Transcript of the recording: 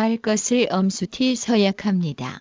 살 것을 엄수티 서약합니다.